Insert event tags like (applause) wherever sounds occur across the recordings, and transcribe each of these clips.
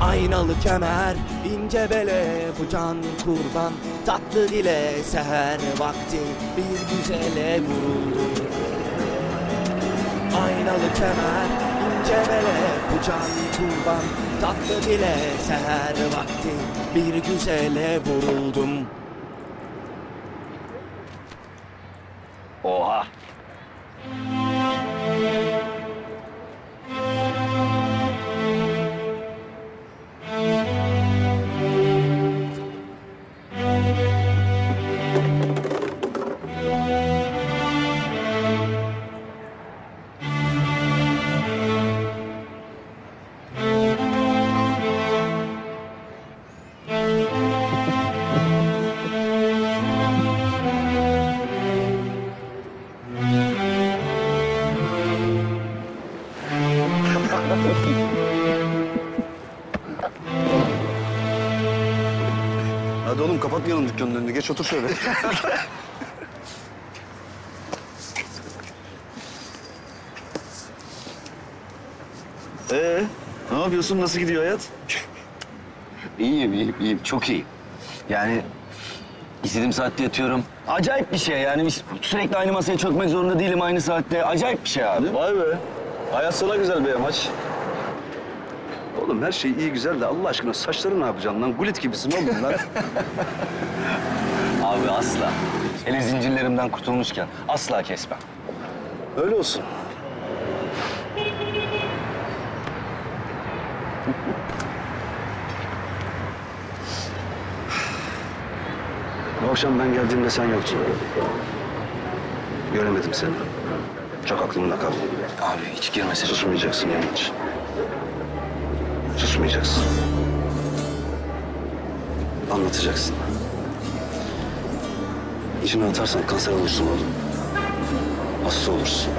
Aynalı kemer, ince bele, bu can kurban Tatlı dile seher vakti bir güzele vuruldum Aynalı kemer, ince bele, bu can kurban Tatlı dile seher vakti bir güzele vuruldum Oha. Hadi oğlum kapatmayalım dükkanın önünü. Geç otur şöyle. (laughs) Ee, ne yapıyorsun? Nasıl gidiyor hayat? İyiyim, iyiyim, iyiyim. Çok iyi. Yani istediğim saatte yatıyorum. Acayip bir şey yani. Sürekli aynı masaya çökmek zorunda değilim aynı saatte. Acayip bir şey abi. Vay be. Hayat sana güzel be yamaç. Oğlum her şey iyi güzel de Allah aşkına saçları ne yapacaksın lan? Gulit gibisin oğlum lan. (laughs) Abi asla. Hele zincirlerimden kurtulmuşken asla kesmem. Öyle olsun. Bu akşam ben geldiğimde sen yoktun. Göremedim seni. Çok aklımda kaldı. Abi hiç girmesin. Susmayacaksın Yamaç. Susmayacaksın. Anlatacaksın. İçine atarsan kanser olursun oğlum. Hasta olursun.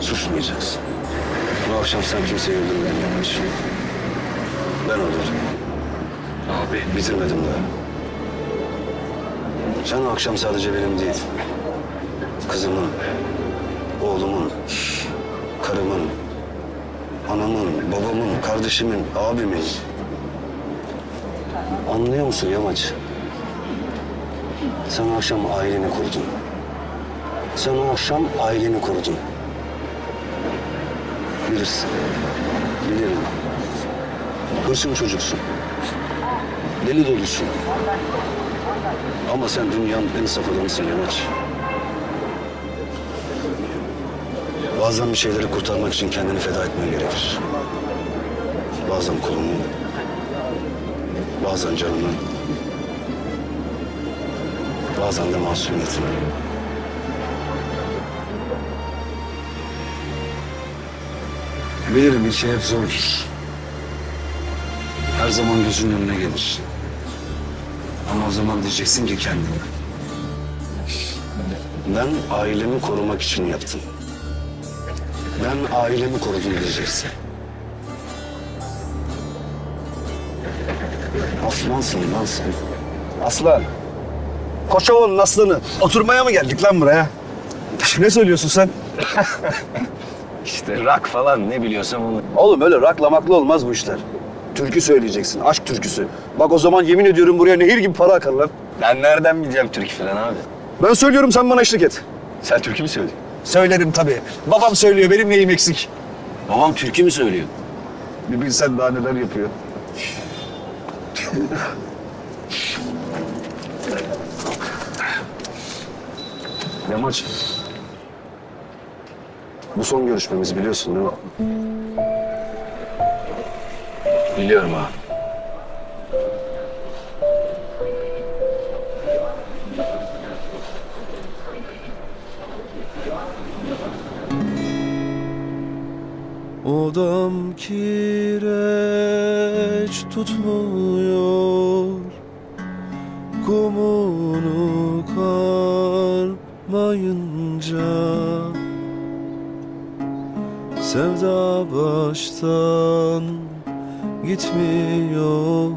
Susmayacaksın. Bu akşam sen kimseyi öldürmedin Yamaç. Ben öldürdüm. Abi. Bitirmedim daha. Sen akşam sadece benim değil. Kızımın, oğlumun, karımın, anamın, babamın, kardeşimin, abimin. Anlıyor musun Yamaç? Sen o akşam aileni kurdun. Sen o akşam aileni kurdun. Bilirsin. Bilirim. Hırsın çocuksun. Deli dolusun. Ama sen dünyanın en saf adamısın Yamaç. Bazen bir şeyleri kurtarmak için kendini feda etmen gerekir. Bazen kolunu, bazen canını, bazen de masumiyetini. Bilirim bir şey hep zordur. Her zaman gözünün önüne gelir. Ama o zaman diyeceksin ki kendine. Ben ailemi korumak için yaptım. Ben ailemi korudum diyeceksin. Aslansın lan sen. Aslan. Koçovalı'nın aslanı. Oturmaya mı geldik lan buraya? Ne söylüyorsun sen? (laughs) İşte rak falan ne biliyorsam onu. Oğlum öyle raklamaklı olmaz bu işler. Türkü söyleyeceksin, aşk türküsü. Bak o zaman yemin ediyorum buraya nehir gibi para akar lan. Ben nereden bileceğim türkü falan abi? Ben söylüyorum sen bana eşlik et. Sen türkü mü söylüyorsun? Söylerim tabii. Babam söylüyor, benim neyim eksik? Babam türkü mü söylüyor? Bir bilsen daha neler yapıyor. Yamaç. Bu son görüşmemiz biliyorsun değil mi? Biliyorum abi. Odam kireç tutmuyor Kumunu karmayınca. Sevda baştan gitmiyor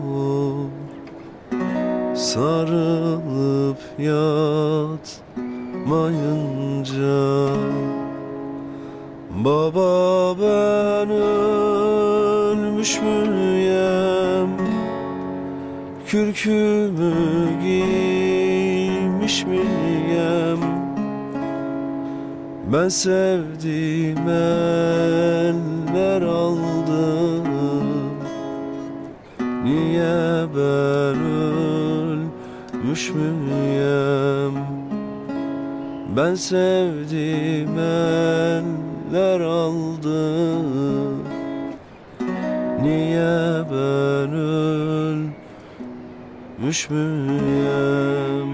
Sarılıp yatmayınca Baba ben ölmüş müyem Kürkümü giymiş miyem Ben sevdiğim eller aldım. Niye ben ölmüş müyem Ben sevdiğim eller aldım Niye ben ölmüş müyem